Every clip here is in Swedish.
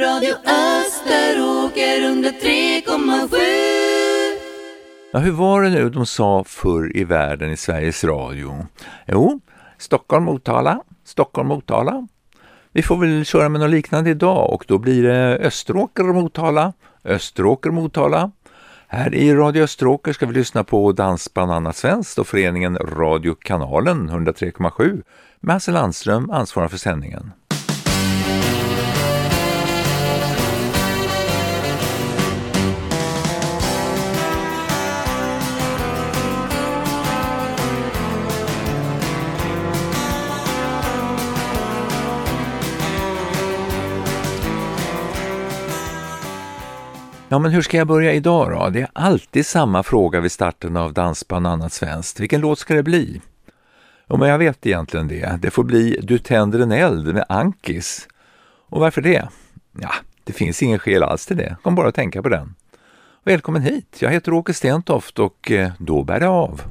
Radio Österåker 103,7 Ja, hur var det nu de sa förr i världen i Sveriges Radio? Jo, Stockholm, Motala, Stockholm, Motala. Vi får väl köra med något liknande idag och då blir det Österåker, Motala, Österåker, Motala. Här i Radio Österåker ska vi lyssna på Dansband Anna Svenskt och föreningen Radiokanalen 103,7 med Hasse Landström ansvarar för sändningen. Ja, men hur ska jag börja idag då? Det är alltid samma fråga vid starten av Dansband annat svenskt. Vilken låt ska det bli? Ja, men jag vet egentligen det. Det får bli Du tänder en eld med Ankis. Och varför det? Ja, det finns ingen skäl alls till det. Kom bara att tänka på den. Välkommen hit. Jag heter Åke Stentoft och eh, då bär det av.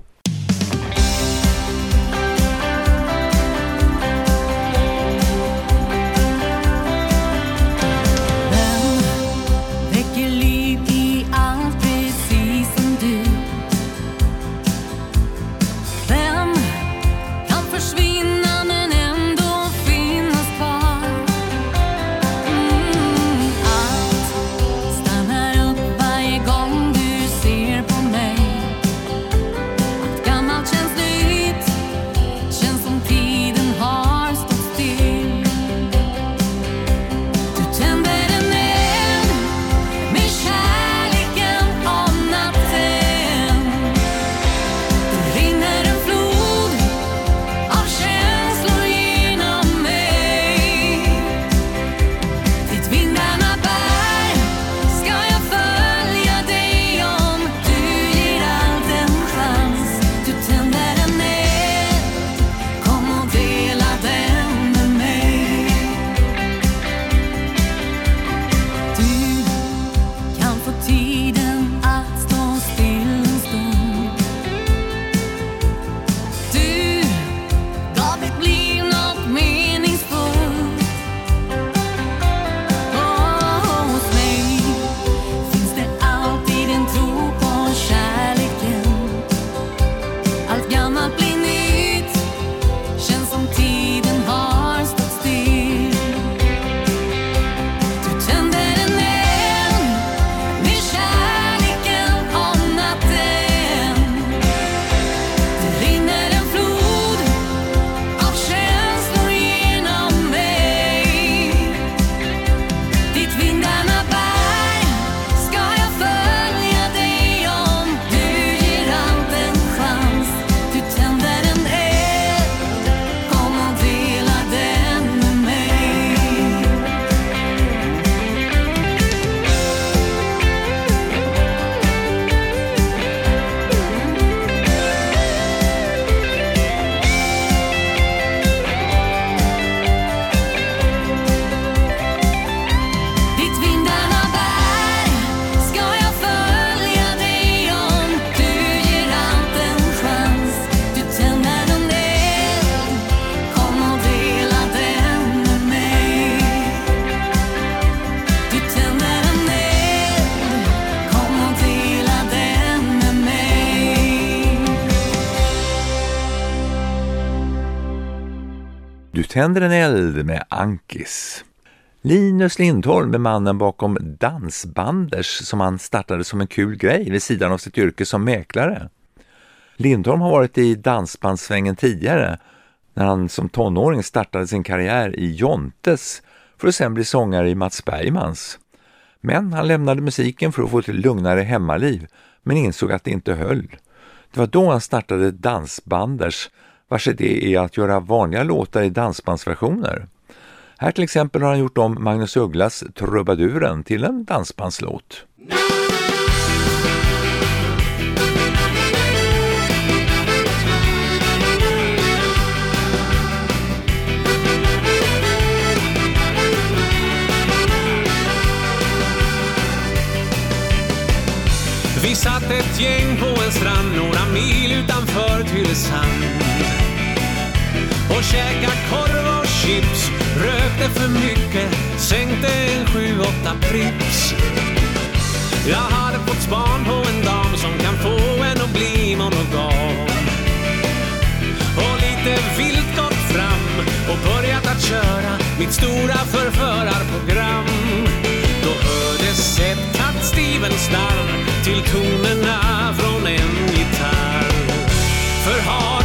tänder en eld med Ankis. Linus Lindholm är mannen bakom Dansbanders som han startade som en kul grej vid sidan av sitt yrke som mäklare. Lindholm har varit i dansbandssvängen tidigare när han som tonåring startade sin karriär i Jontes för att sen bli sångare i Mats Bergmans. Men han lämnade musiken för att få ett lugnare hemmaliv men insåg att det inte höll. Det var då han startade Dansbanders vars idé är att göra vanliga låtar i dansbandsversioner. Här till exempel har han gjort om Magnus Ugglas Trubaduren till en dansbandslåt. Vi satt ett gäng på en strand några mil utanför Tylösand och käkade korv och chips. Rökte för mycket, sänkte en sju, åtta prips. Jag hade fått span på en dam som kan få en att bli monogam. Och lite vilt gått fram och börjat att köra mitt stora förförarprogram. Då hördes ett kattstevens larm till tonerna från en gitarr. För har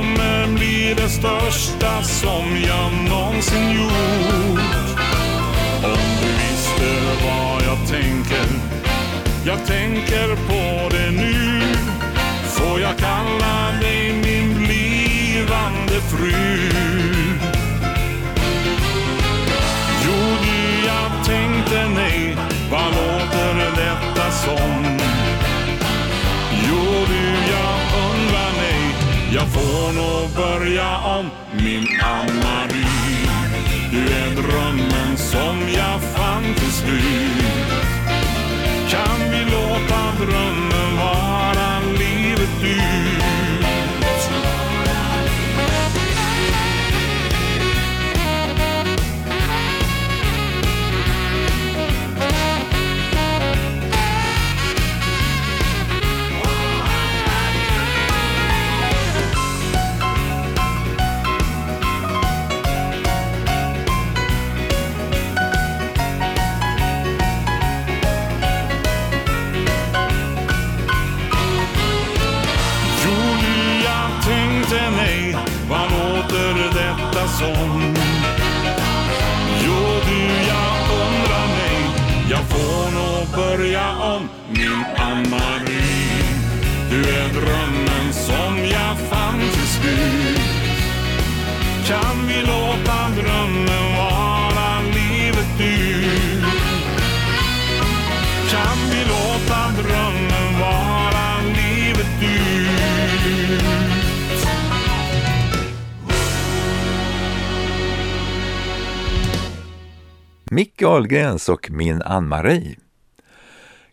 kommer bli det största som jag någonsin gjort. Om du visste vad jag tänker, jag tänker på börja om Min Ann-Marie Du är drömmen som jag fann till slut. Kan vi låta drömmen Kan vi låta drömmen vara livet ut? Kan vi låta drömmen vara livet ut? Micke Ahlgrens och Min Ann-Marie.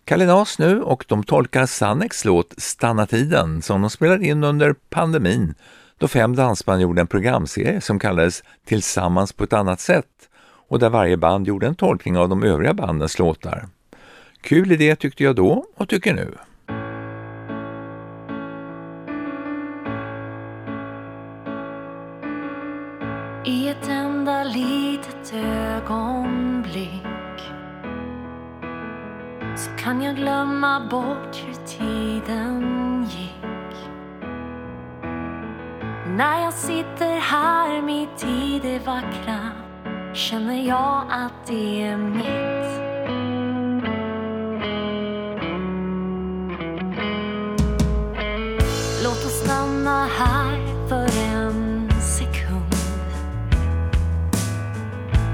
Kalinas nu och de tolkar Sannex låt Stanna tiden som de spelade in under pandemin då fem dansband gjorde en programserie som kallades Tillsammans på ett annat sätt och där varje band gjorde en tolkning av de övriga bandens låtar. Kul idé tyckte jag då och tycker nu. I ett enda litet ögonblick så kan jag glömma bort hur tiden När jag sitter här mitt i det vackra känner jag att det är mitt. Låt oss stanna här för en sekund.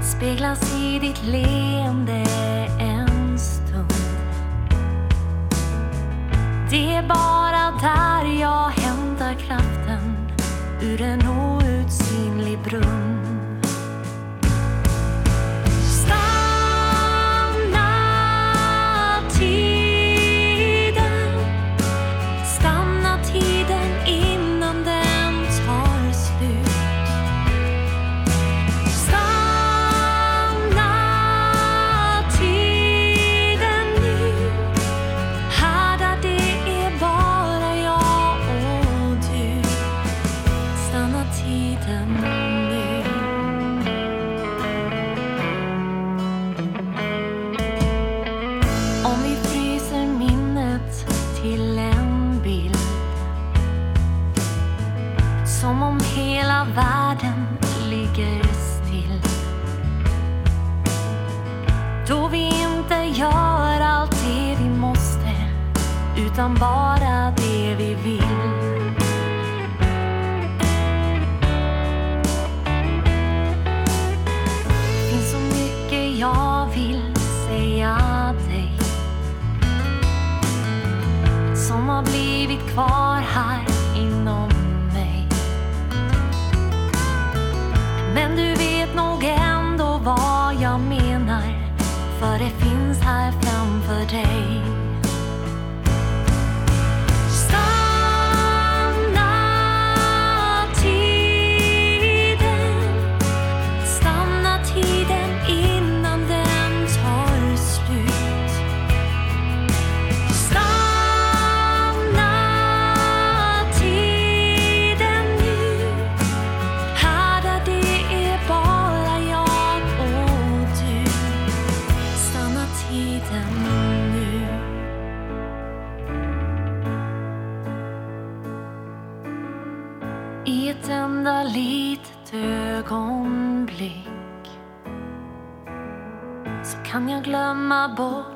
Speglas i ditt leende en stund. Det är bara där jag hämtar kraft ur en fall. Glömma bort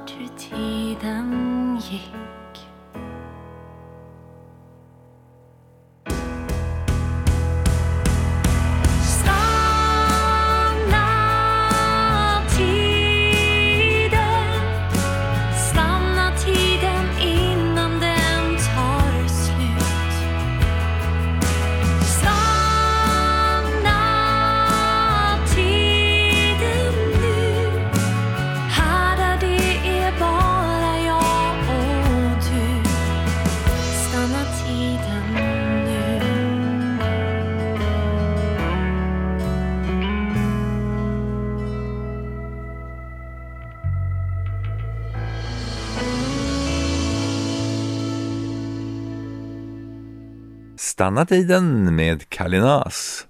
Stanna tiden med Kalinas.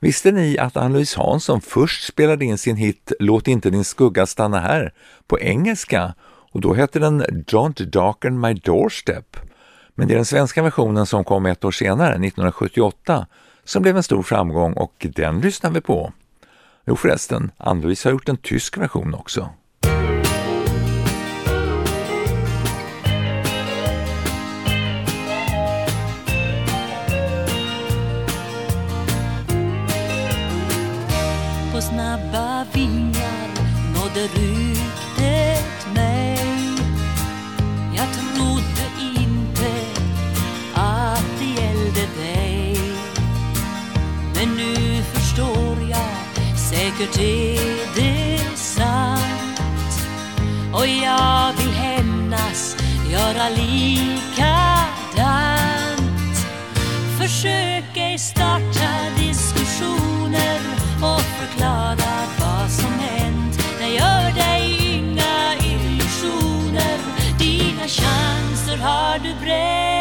Visste ni att Ann-Louise Hansson först spelade in sin hit Låt inte din skugga stanna här på engelska och då hette den Don't darken my doorstep. Men det är den svenska versionen som kom ett år senare, 1978, som blev en stor framgång och den lyssnar vi på. Jo förresten, Ann-Louise har gjort en tysk version också. sina vingar nådde ryktet mig. Jag trodde inte att det gällde dig. Men nu förstår jag, säkert är det sant. Och jag vill hämnas, göra likadant. Försök ej starta du bränd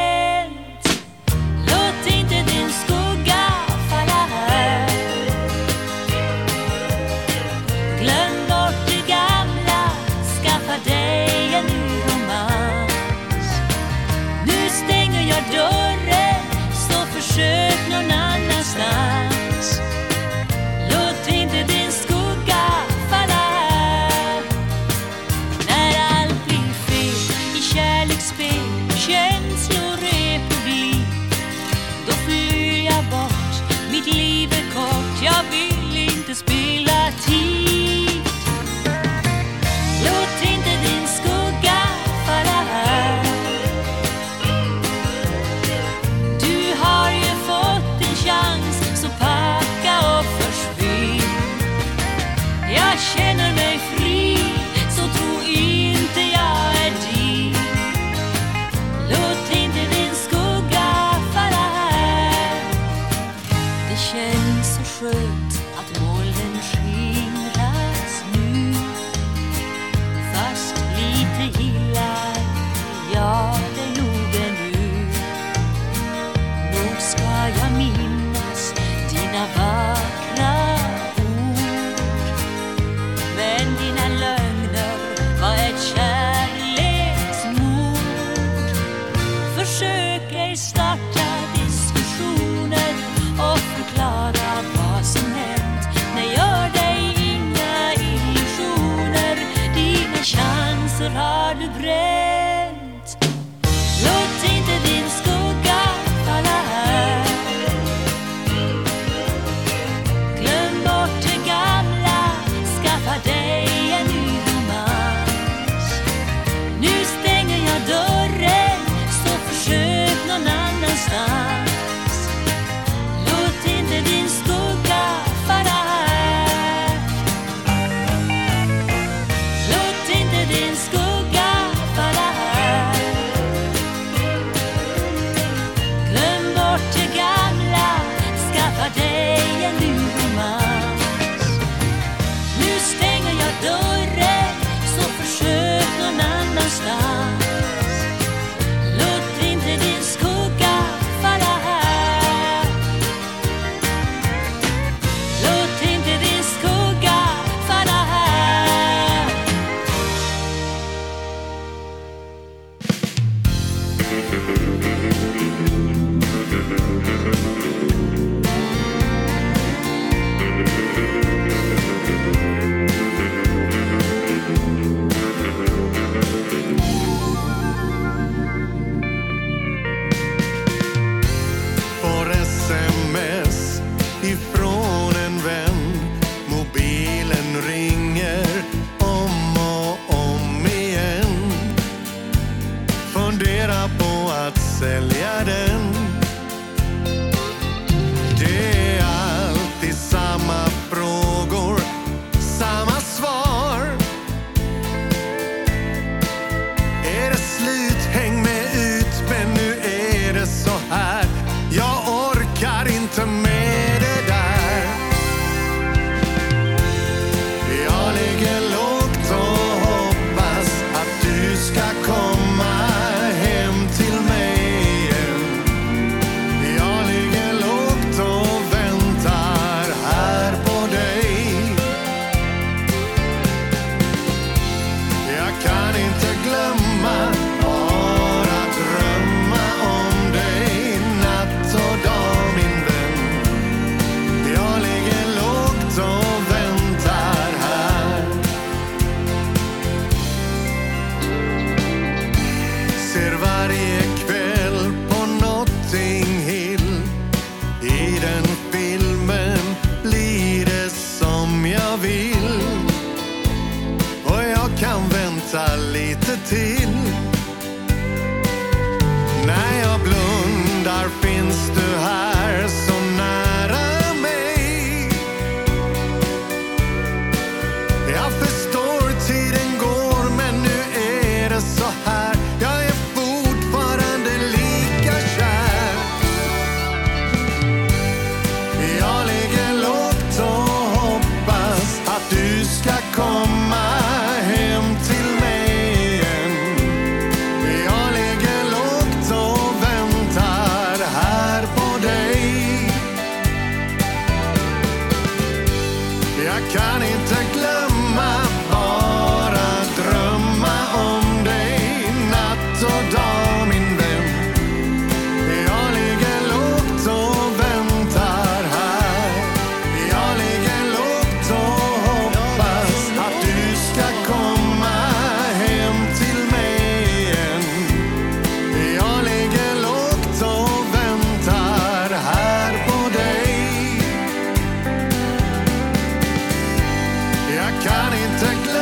Kan inte glömma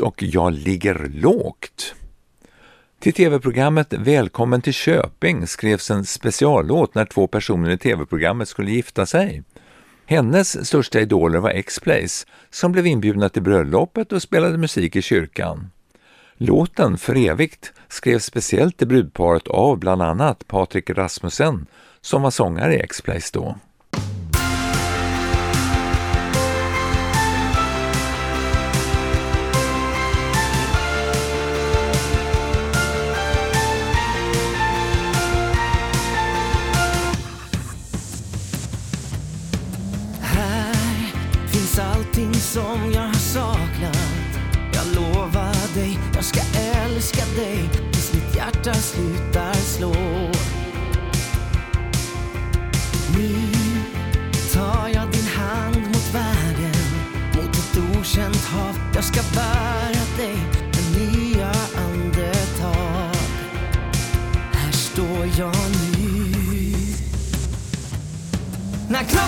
Och Jag ligger lågt. Till tv-programmet Välkommen till Köping skrevs en speciallåt när två personer i tv-programmet skulle gifta sig. Hennes största idoler var X-Plays som blev inbjudna till bröllopet och spelade musik i kyrkan. Låten För evigt skrevs speciellt till brudparet av bland annat Patrik Rasmussen som var sångare i X-Plays då. Now come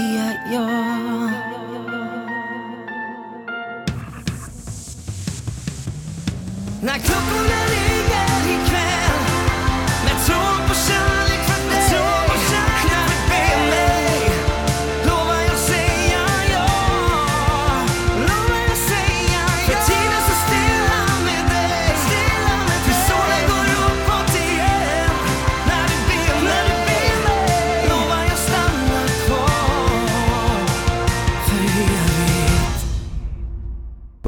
at your.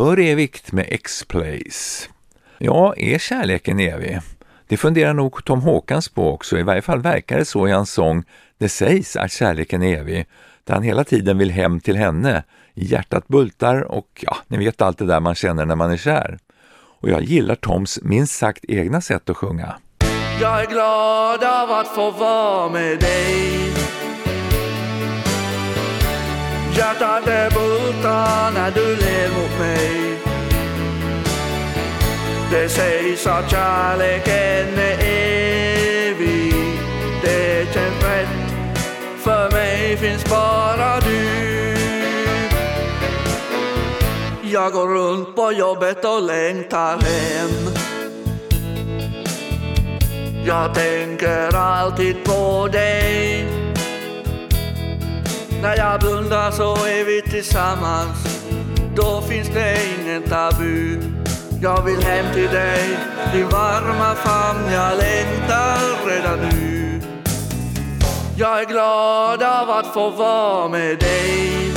Börjevik med X-Place. Ja, är kärleken evig? Det funderar nog Tom Håkans på också, i varje fall verkar det så i hans sång Det sägs att kärleken är evig, där han hela tiden vill hem till henne. Hjärtat bultar och ja, ni vet allt det där man känner när man är kär. Och jag gillar Toms minst sagt egna sätt att sjunga. Jag är glad av att få vara med dig Hjärtat det bultar när du ler mot mig. Det sägs att kärleken är evig. Det känns rätt. För mig finns bara du. Jag går runt på jobbet och längtar hem. Jag tänker alltid på dig. När jag blundar så är vi tillsammans. Då finns det ingen tabu. Jag vill hem till dig, din varma famn. Jag längtar redan nu. Jag är glad av att få vara med dig.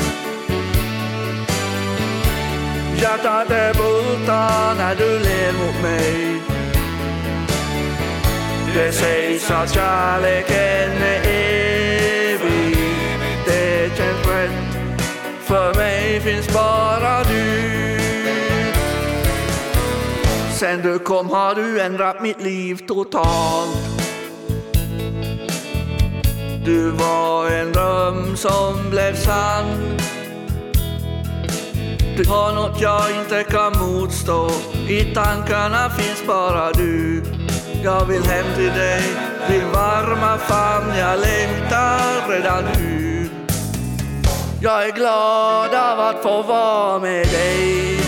Hjärtat det bultar när du ler mot mig. Det sägs att kärleken är en känns rätt För mig finns bara du. Sen du kom har du ändrat mitt liv totalt. Du var en dröm som blev sann. Du har något jag inte kan motstå. I tankarna finns bara du. Jag vill hem till dig Din varma famn Jag längtar redan nu. Jag är glad av att få vara med dig.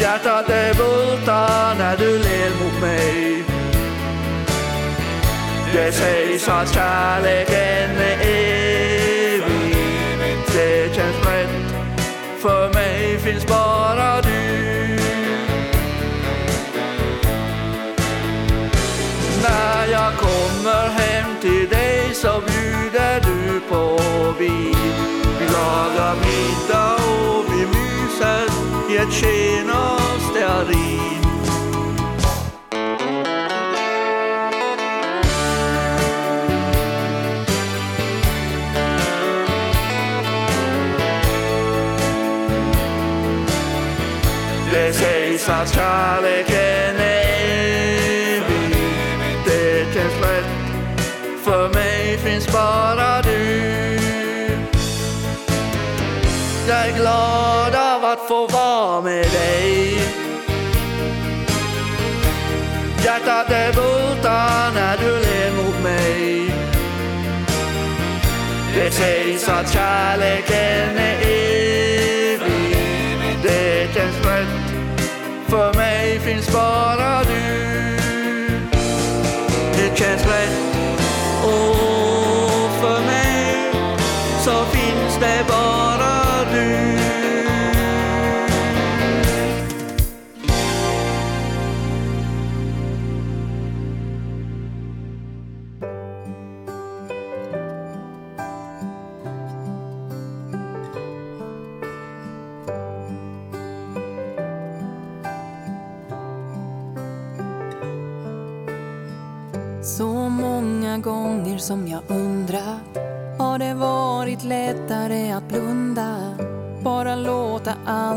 Hjärtat det bultar när du ler mot mig. Det sägs att kärleken är evig. Det känns rätt. För mig finns bara du. När jag kommer hem till dig så bjuder du på vin. Vi lagar middag och vi myser i ett sken av stearin. Det sägs att kärleken glad av att få vara med dig. Hjärtat det bultar när du ler mot mig. Det sägs att kärleken är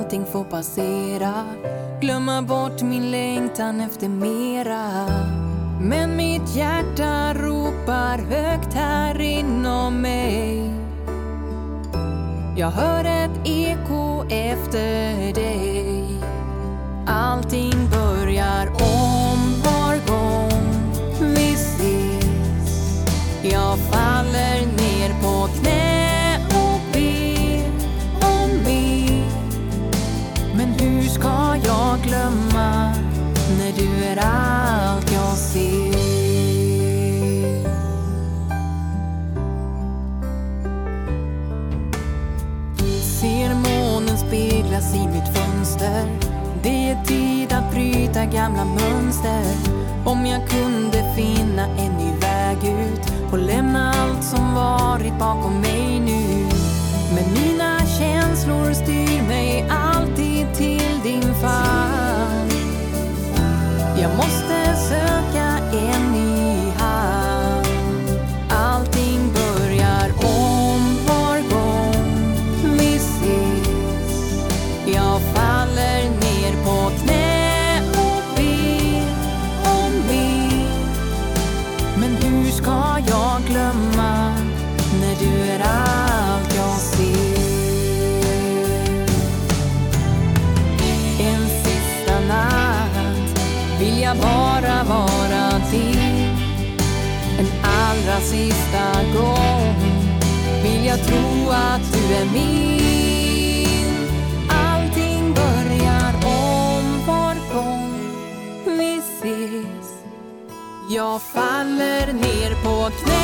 allting får passera. Glömma bort min längtan efter mera. Men mitt hjärta ropar högt här inom mig. Jag hör ett eko efter dig. Glömma när du är allt jag ser. Ser månen speglas i mitt fönster? Det är tid att bryta gamla mönster. Om jag kunde finna en ny väg ut och lämna allt som varit bakom mig min. Allting börjar om var gång vi ses. Jag faller ner på knä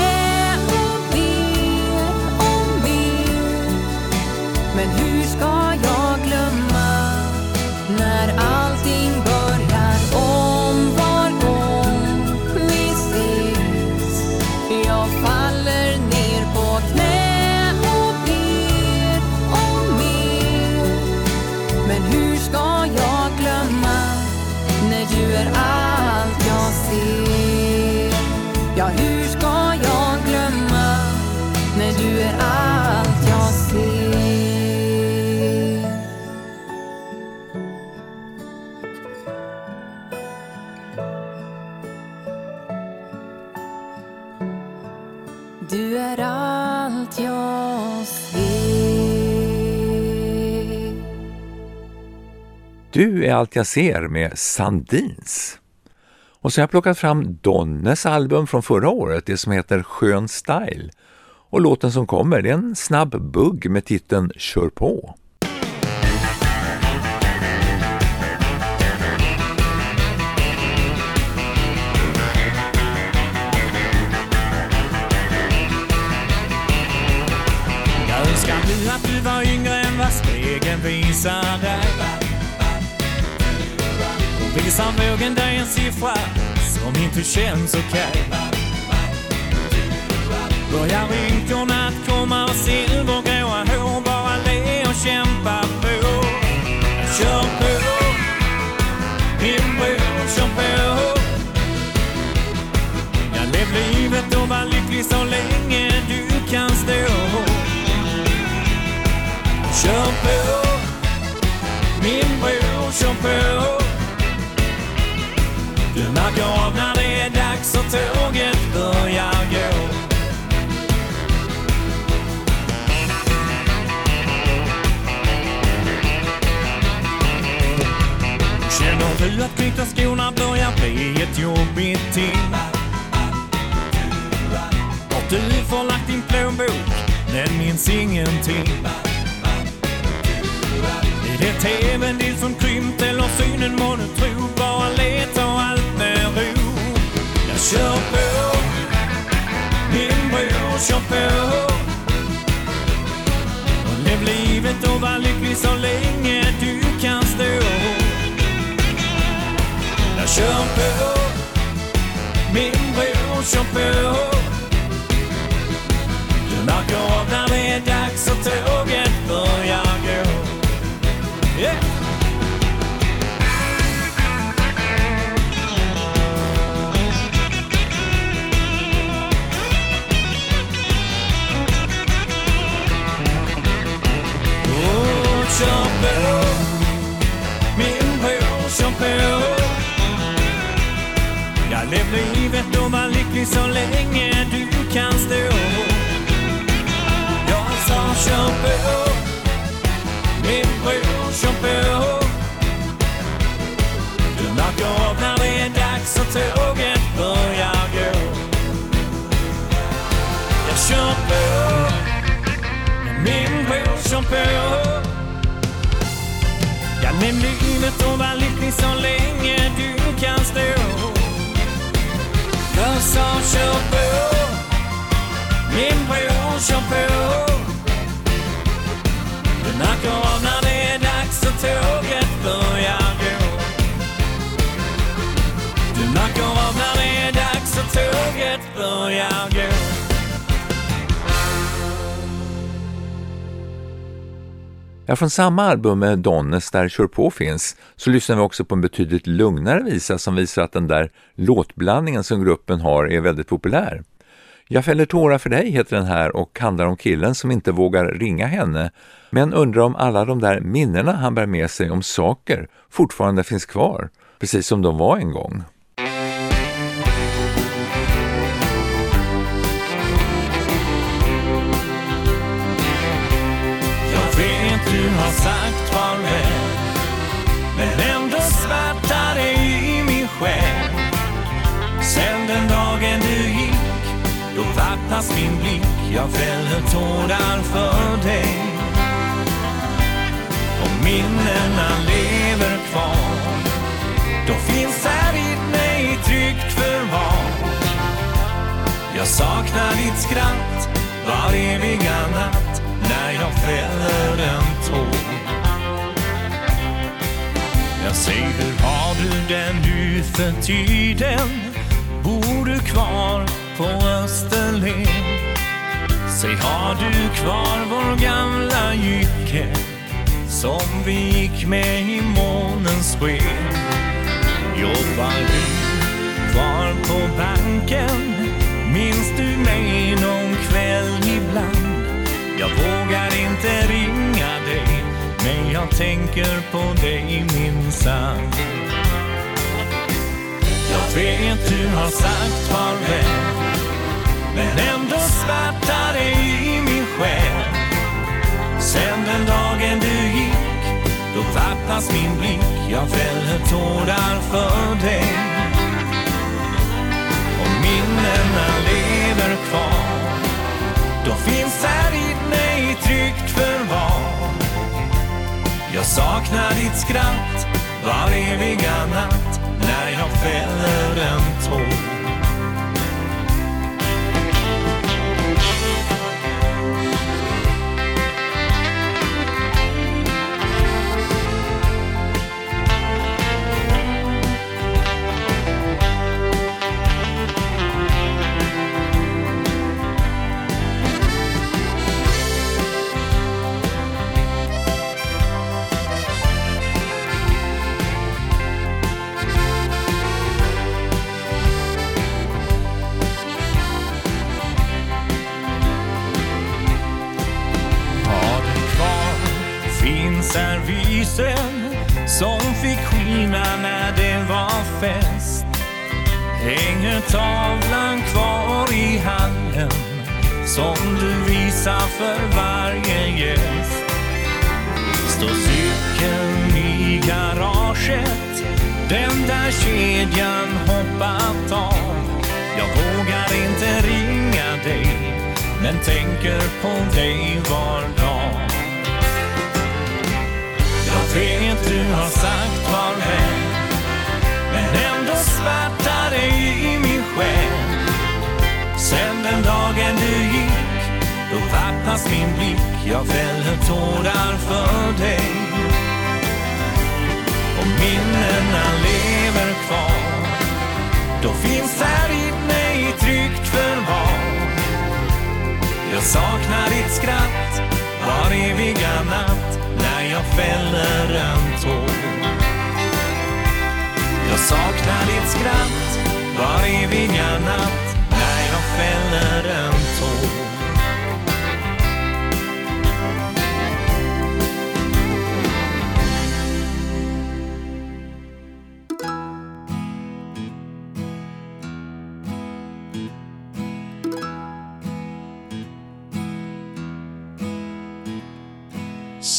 Du är allt jag ser med Sandins. Och så har jag plockat fram Donnes album från förra året, det som heter Skön style. Och låten som kommer det är en snabb bugg med titeln Kör på. Jag önskar nu att du var yngre än vad spegeln visar dig. Visar vågen dig en siffra som inte känns okej. Börjar rynkorna att komma och silvergråa hår bara le och kämpa på. Kör på, min bror, kör på. Jag lev livet och var lycklig så länge du kan stå. Kör på, min bror, kör på. Du märker av när det är dags och tåget börjar gå. Känner du att knyta skorna börjar bli ett jobbigt ting? Och du förlagt din plånbok, den minns ingenting. Är det tvn din som krympt Jag kör på, min bror kör på. Lev livet och var lycklig så länge du kan stå. Jag kör på, min bror kör på. Du märker av när det är lev livet och var lycklig så länge du kan stå. Jag sa kör på, min bror, kör på. Du märker av när det är dags och tåget börjar gå. Jag kör på, min bror, kör på. Lev livet och var lycklig så länge du kan stå. Jag sa kör på, min bror kör på. Du märker av när det är dags och tåget börjar gå. Du märker av när det är dags och tåget börjar gå. Ja, från samma album med Donnes där Kör på finns så lyssnar vi också på en betydligt lugnare visa som visar att den där låtblandningen som gruppen har är väldigt populär. Jag fäller tårar för dig heter den här och handlar om killen som inte vågar ringa henne men undrar om alla de där minnena han bär med sig om saker fortfarande finns kvar, precis som de var en gång. Sagt farväl Men ändå svärtar det i min själ. Sen den dagen du gick Då vattnas min blick. Jag fäller tårar för dig. Och minnena lever kvar. Då finns här i mig tryggt förvar. Jag saknar ditt skratt var eviga natt när jag fäller den tåg Jag säger, hur har du det nu för tiden? Bor du kvar på Österlen? Säg, har du kvar vår gamla jycke som vi gick med i månens sken? Jobbar du kvar på banken? Minns du mig någon kväll ibland? Jag vågar inte ringa men jag tänker på dig minsann Jag vet du har sagt farväl Men ändå svärtar det i min själ. Sen den dagen du gick Då vattnas min blick. Jag fäller tårar för dig. Och minnena lever kvar. Då finns här i mig tryggt förvar. Jag saknar ditt skratt var eviga natt när jag fäller en tår.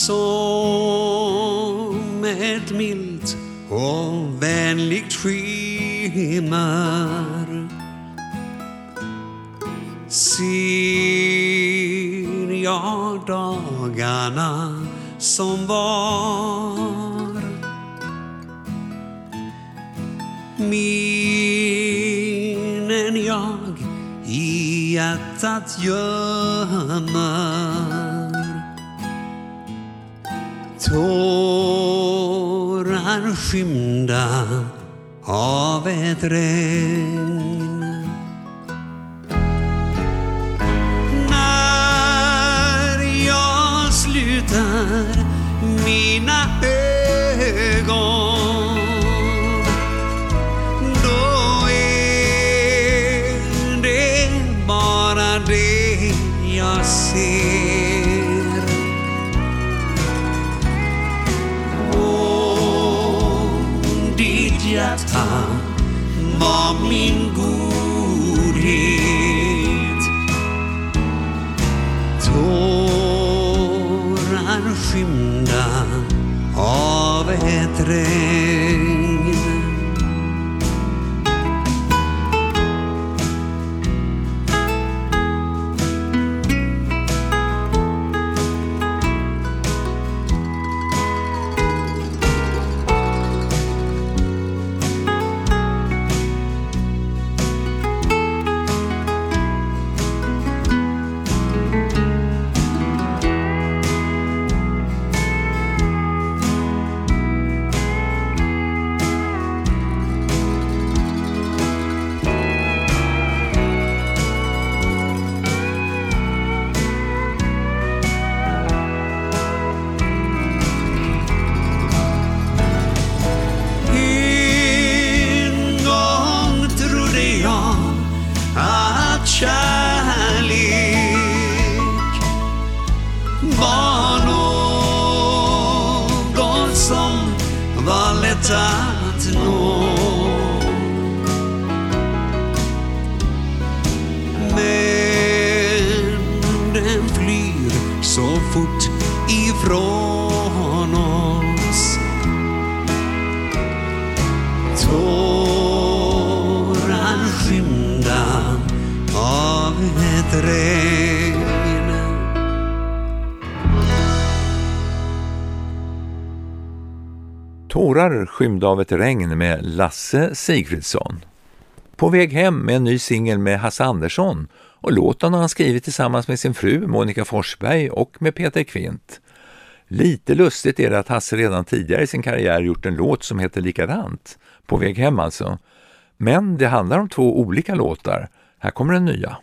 Som ett milt och vänligt skimmer ser jag dagarna som var? Minnen jag i hjärtat gömmer Tårar skymda av ett regn skymda av ett regn med Lasse Sigfridsson. På väg hem med en ny singel med Hasse Andersson och låten har han skrivit tillsammans med sin fru Monica Forsberg och med Peter Kvint. Lite lustigt är det att Hasse redan tidigare i sin karriär gjort en låt som heter likadant, På väg hem alltså. Men det handlar om två olika låtar. Här kommer den nya.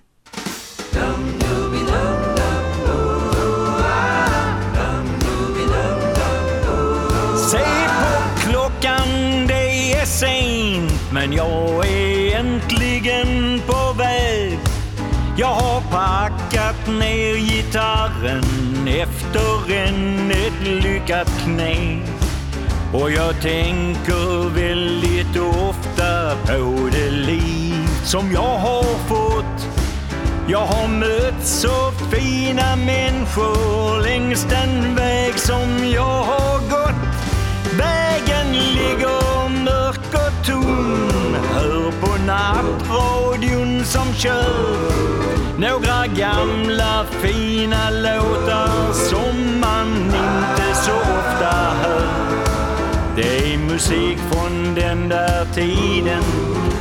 Men jag är äntligen på väg. Jag har packat ner gitarren efter en ett lyckat knä. Och jag tänker väldigt ofta på det liv som jag har fått. Jag har mött så fina människor längs den väg som jag har gått. Vägen ligger ton. Hör på nattradion som kör. Några gamla fina låtar som man inte så ofta hör. Det är musik från den där tiden.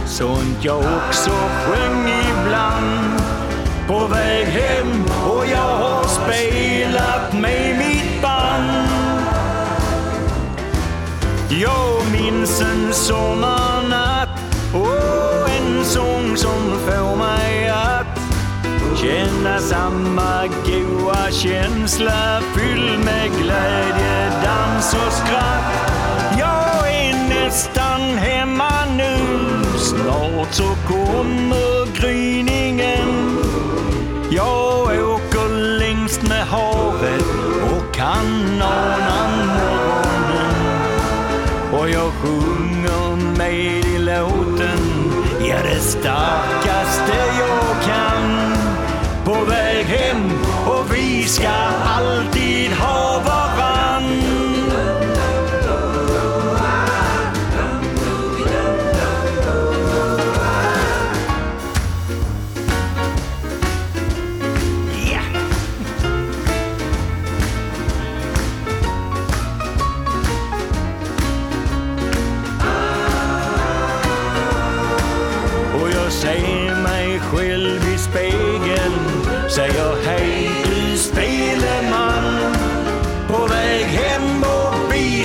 Sånt jag också sjöng ibland. På väg hem och jag har spelat Jag minns en sommarnatt och en sång som får mig att känna samma goa känsla fylld med glädje, dans och skratt. Jag är nästan hemma nu, snart så kommer gryningen. Jag åker längs med havet och kan ana morgonen. Jag sjunger med i låten, ja det starkaste jag kan. På väg hem och vi ska alltid ha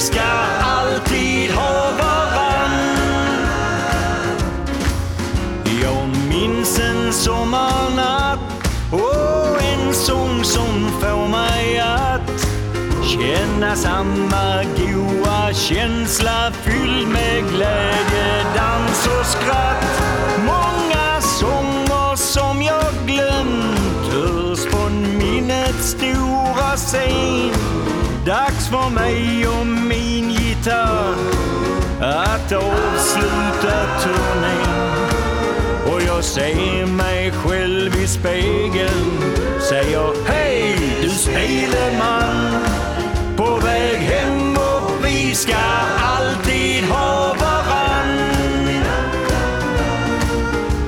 ska alltid ha varann Jag minns en sommarnatt och en sång som får mig att känna samma goa känsla fylld med glädje, dans och skratt. Många sånger som jag glömt hörs från minnets stora scen. Dags för mig och min gitarr att avsluta turnén. Och jag ser mig själv i spegeln Säger hej du speleman På väg hem och vi ska alltid ha varann.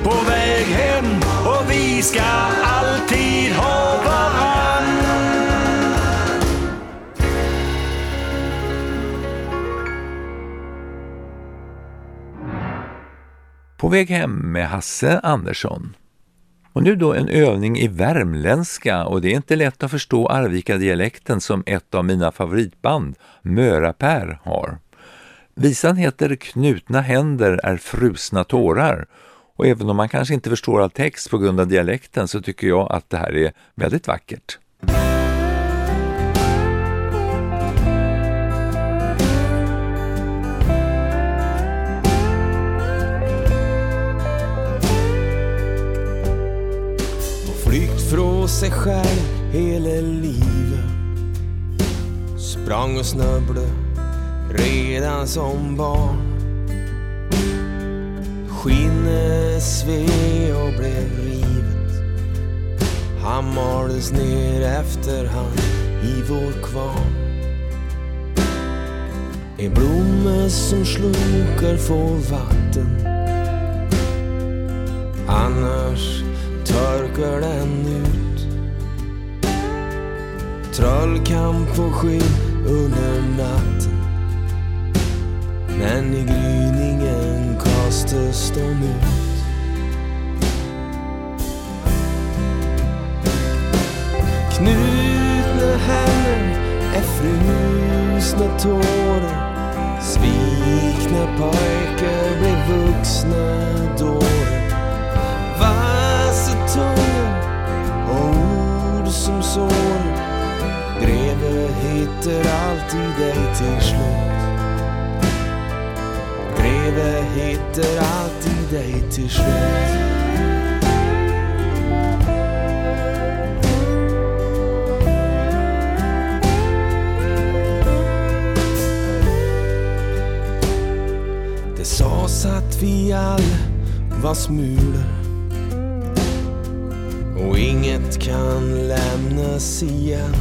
På väg hem och vi ska alltid ha varann. På väg hem med Hasse Andersson. Och nu då en övning i värmländska och det är inte lätt att förstå Arvika-dialekten som ett av mina favoritband, Mörapär, har. Visan heter Knutna händer är frusna tårar och även om man kanske inte förstår all text på grund av dialekten så tycker jag att det här är väldigt vackert. Ifrån från sig själv hela livet. Sprang och snubblade redan som barn. Skinnet sved och blev rivet. Han maldes ner efterhand i vår kvarn. En blomma som slukar får vatten. Annars mörker den ut. Trollkamp få skydd under natten. Men i gryningen kastas de ut. Knutna händer är frusna tårar Svikna pojkar blir vuxna dårar sår Greve hittar alltid dig till slut. Greve hittar alltid dig till slut. Det sades att vi alla var smulor och inget kan lämnas igen.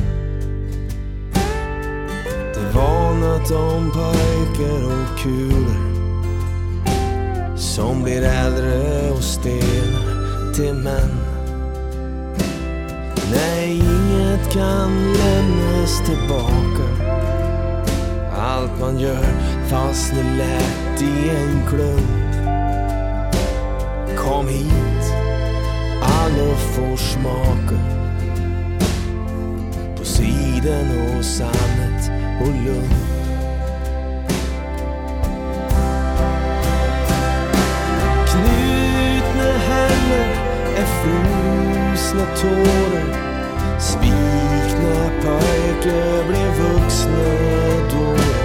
Det var nåt om pojkar och kulor som blir äldre och stel till män. Nej, inget kan lämnas tillbaka. Allt man gör fastnar lätt i en klump. Kom hit alla får smaka På siden och sammet och lugn Knutna händer är frusna tårar. Svikna pojkar blir vuxna dårar.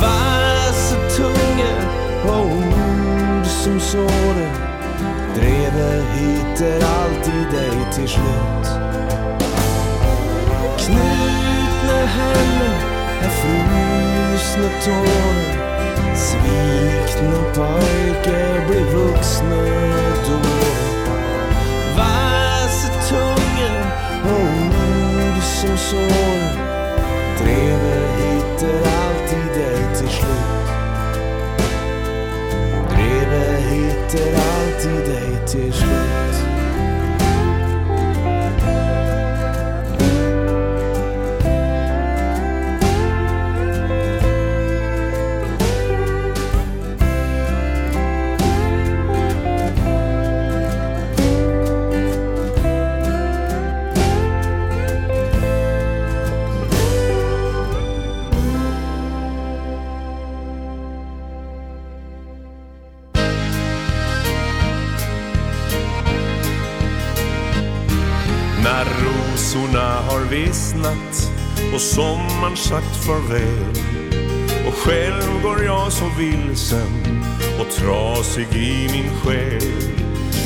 Vassa tunga och ord som sårar. Drevet hittar alltid dig till slut Knutna händer är frusna tårar Svikna pojkar blir vuxna då. Vassa tungor och ord som sår. Drevet hittar alltid dig till slut han sagt farväl. Och själv går jag så vilsen och trasig i min själ.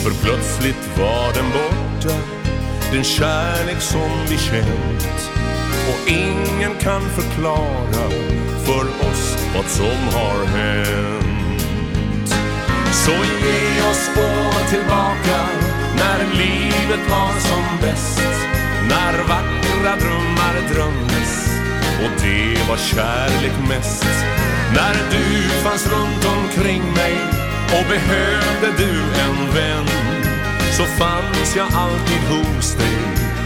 För plötsligt var den borta, den kärlek som vi känt. Och ingen kan förklara för oss vad som har hänt. Så ge oss båda tillbaka när livet var som bäst. När vackra drömmar drömdes och det var kärlek mest. När du fanns runt omkring mig och behövde du en vän så fanns jag alltid hos dig,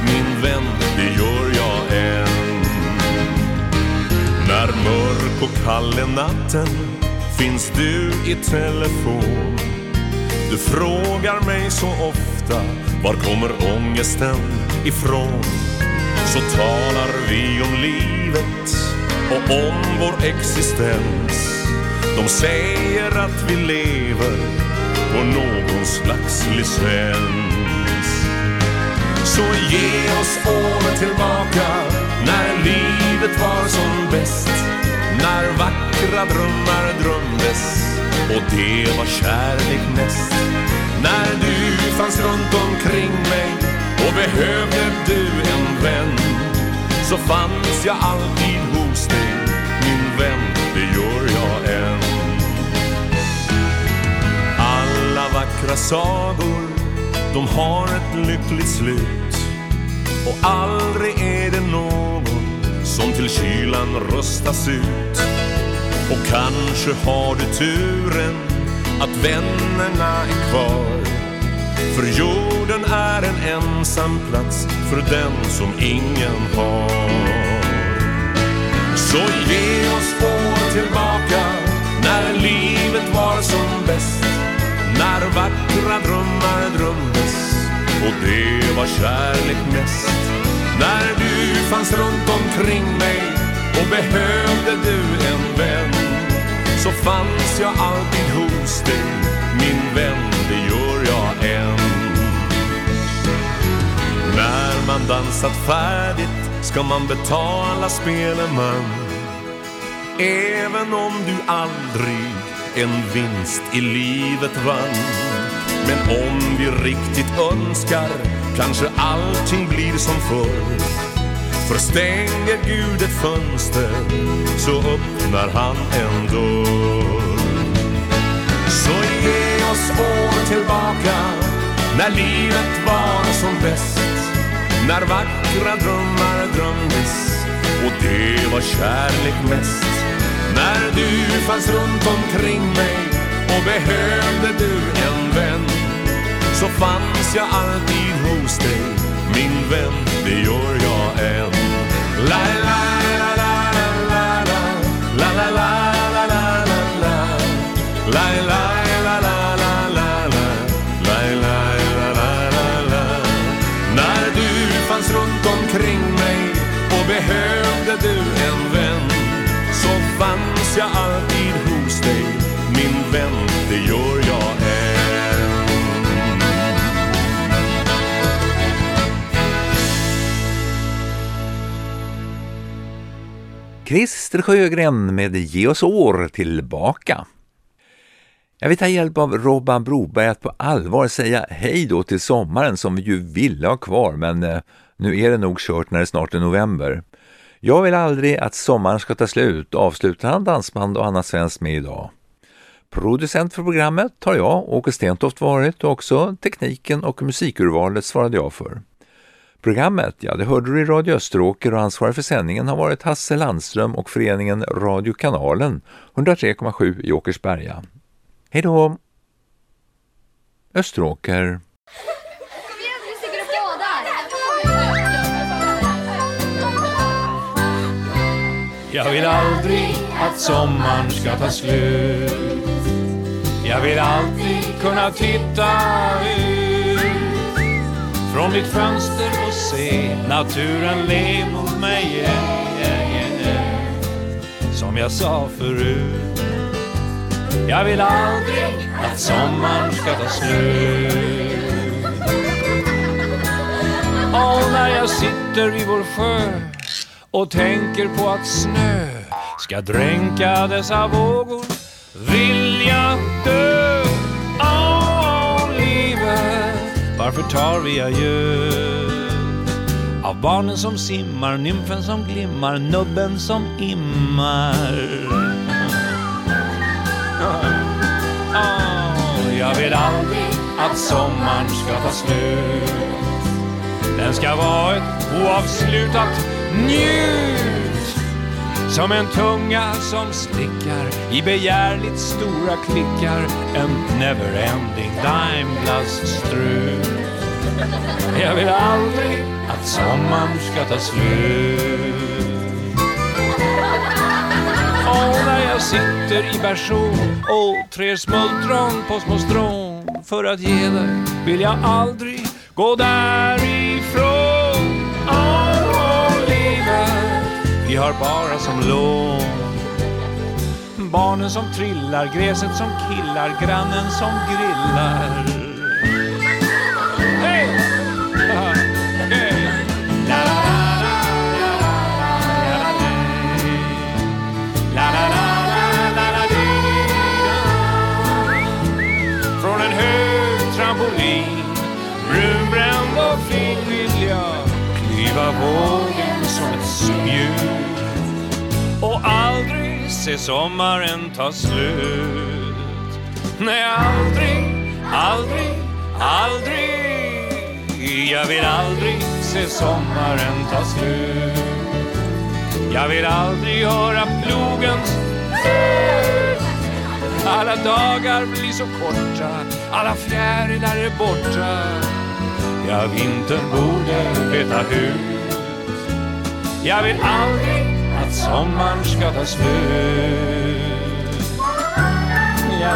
min vän, det gör jag än. När mörk och kall är natten finns du i telefon. Du frågar mig så ofta, var kommer ångesten ifrån? Så talar vi om livet och om vår existens. De säger att vi lever på någon slags licens. Så ge oss året tillbaka när livet var som bäst. När vackra drömmar drömdes och det var kärlek mest. När du fanns runt omkring mig och behövde du en vän så fanns jag alltid hos dig, min vän, det gör jag än. Alla vackra sagor, de har ett lyckligt slut och aldrig är det någon som till kylan röstas ut. Och kanske har du turen att vännerna är kvar. För jag ensam plats för den som ingen har. Så ge oss år tillbaka när livet var som bäst. När vackra drömmar drömdes och det var kärlek mest. När du fanns runt omkring mig och behövde du en vän så fanns jag alltid hos dig, min vän, man dansat färdigt ska man betala speleman Även om du aldrig en vinst i livet vann. Men om vi riktigt önskar kanske allting blir som förr. För stänger Gud ett fönster så öppnar han en dörr. Så ge oss år tillbaka när livet var som bäst. När vackra drömmar drömdes och det var kärlek mest. När du fanns runt omkring mig och behövde du en vän så fanns jag alltid hos dig, min vän, det gör jag än. La la la la la la la. La la la la la la la. La la. Fanns jag alltid hos dig, min vän, det gör jag än. Christer Sjögren med Ge oss år tillbaka. Jag vill ta hjälp av Robban Broberg att på allvar säga hej då till sommaren som vi ju ville ha kvar men eh, nu är det nog kört när det snart är november. Jag vill aldrig att sommaren ska ta slut, avslutar han dansband och annat svenskt med idag. Producent för programmet har jag, Åke Stentoft, varit och också tekniken och musikurvalet svarade jag för. Programmet, ja det hörde du i Radio Österåker och ansvarig för sändningen har varit Hasse Landström och föreningen Radiokanalen 103,7 i Åkersberga. Hej då! Österåker Jag vill aldrig att sommaren ska ta slut Jag vill alltid kunna titta ut Från mitt fönster och se naturen le mot mig igen. Som jag sa förut Jag vill aldrig att sommaren ska ta slut Och när jag sitter vid vår sjö och tänker på att snö ska dränka dessa vågor vill jag dö. Åh, livet, varför tar vi adjö? Av barnen som simmar, nymfen som glimmar, nubben som immar. Oh, jag vill aldrig att sommaren ska ta slut. Den ska vara ett oavslutat njut. Som en tunga som slickar i begärligt stora klickar. En neverending Daimblaststrut. Jag vill aldrig att sommaren ska ta slut. Och när jag sitter i bersån och trär smultron på små strån för att ge dig vill jag aldrig gå därifrån. vi har bara som lån. Barnen som trillar, gräset som killar, grannen som grillar. Från en hög trampolin, brunbränd och fin vill jag kliva på som ett spjut och aldrig se sommaren ta slut. Nej, aldrig, aldrig, aldrig. Jag vill aldrig se sommaren ta slut. Jag vill aldrig höra plogens alla dagar blir så korta, alla fjärilar är borta. Ja, vintern borde veta hut. Jag vill aldrig att sommaren ska ta slut. La,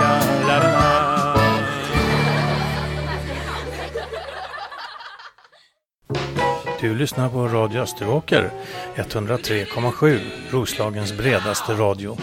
la, la, la. Du lyssnar på Radio Österåker, 103,7, Roslagens bredaste radio.